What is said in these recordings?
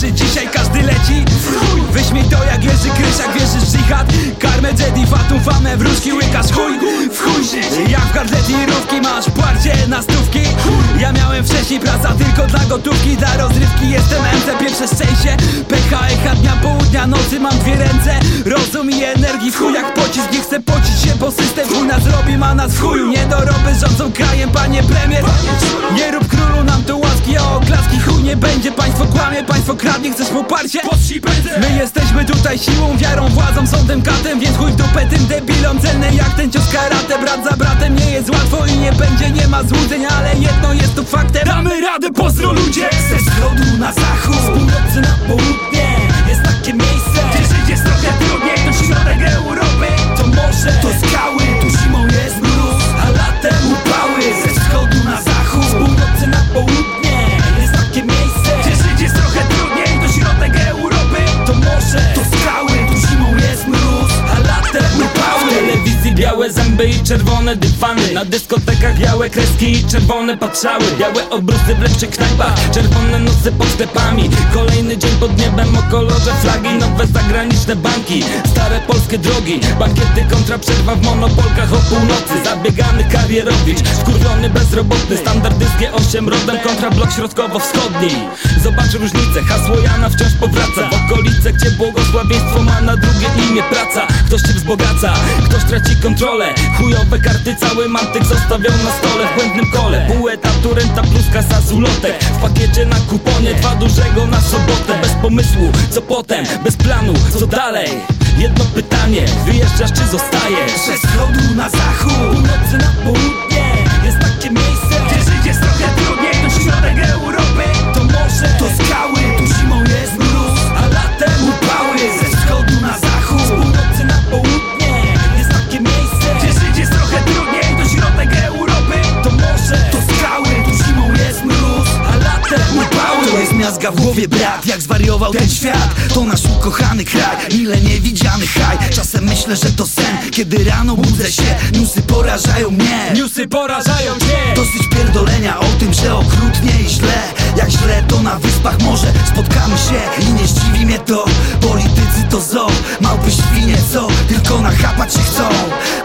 wierzy Dzisiaj każdy leci. Wyśmiej to jak Jerzy Krysiak Wierzysz w dżihad Karmę Jedi Fatum famę Wróżki łykasz. Chuj W chuj Jak w gardle tirówki Masz parcie na stówki. Ja miałem wcześniej praca tylko dla gotówki Dla rozrywki. Jestem MC Pierwsze szczęście. PHE dnia południa nocy Mam dwie ręce. Rozum i energii w chuj jak pocisk. Nie chcę pocić się bo system chuj nas robi Ma nas w chuju Niedoroby rządzą krajem Panie premier. Nie rób będzie Państwo kłamie Państwo kradnie Chcesz poparcie? My jesteśmy tutaj siłą, wiarą, władzą, sądem, katem Więc chuj w dupę tym debilom. Celne jak ten cios karate. Brat za bratem nie jest łatwo i nie będzie Nie ma złudzeń, ale jedno jest tu faktem. Damy radę, pozdro ludzie. Ze wschodu na zachód, białe zęby i czerwone dywany. Na dyskotekach białe kreski i czerwone patrzały. Białe obrusy w lepszych knajpach Czerwone noce pod sklepami. Kolejny dzień pod niebem o kolorze flagi. Nowe zagraniczne banki Stare polskie drogi. Bankiety kontra przerwa w monopolkach o północy. Zabiegany karierowicz Wkurwiony bezrobotny. Standardyzkie osiem rodem kontra blok środkowo-wschodni. Zobacz różnicę Hasło Jana wciąż powraca. W okolice gdzie błogosławieństwo ma na drugie imię praca. Ktoś cię wzbogaca traci kontrolę Chujowe karty cały mantyk zostawią na stole W błędnym kole Pół etatu renta plus kasa z ulotek W pakiecie na kuponie Dwa dużego na sobotę Bez pomysłu Co potem? Bez planu Co dalej? Jedno pytanie Wyjeżdżasz czy zostajesz? Ze na zachód, północy na południe miazga w głowie brat, jak zwariował ten świat. To nasz ukochany kraj, mile niewidziany haj. Czasem myślę, że to sen, kiedy rano budzę się. Newsy porażają mnie. Newsy porażają cię. Dosyć pierdolenia o tym, że okrutnie i źle. Jak źle to na wyspach może spotkamy się. I nie zdziwi mnie to, politycy to zo Małpy świnie co, tylko nachapać się chcą.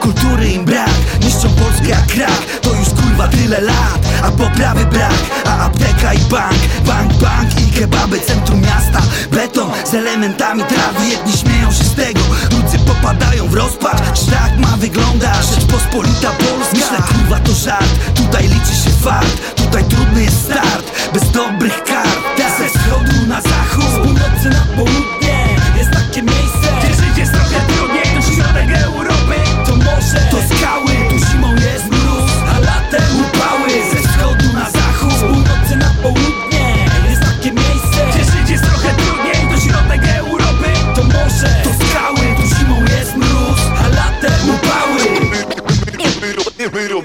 Kultury im brak, niszczą Polskę jak krak. To już kurwa tyle lat, a poprawy brak. A apteka i bank, kebaby Centrum miasta, beton z elementami trawy Jedni śmieją się z tego, drudzy popadają w rozpacz Czy tak ma wyglądać Rzeczpospolita Polska? Myślę kurwa to żart, tutaj liczy się fart Tutaj trudny jest start, bez dobrych kart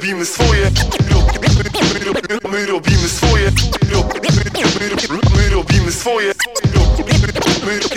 robimy swoje. My robimy swoje. My robimy swoje. My robimy swoje.